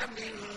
من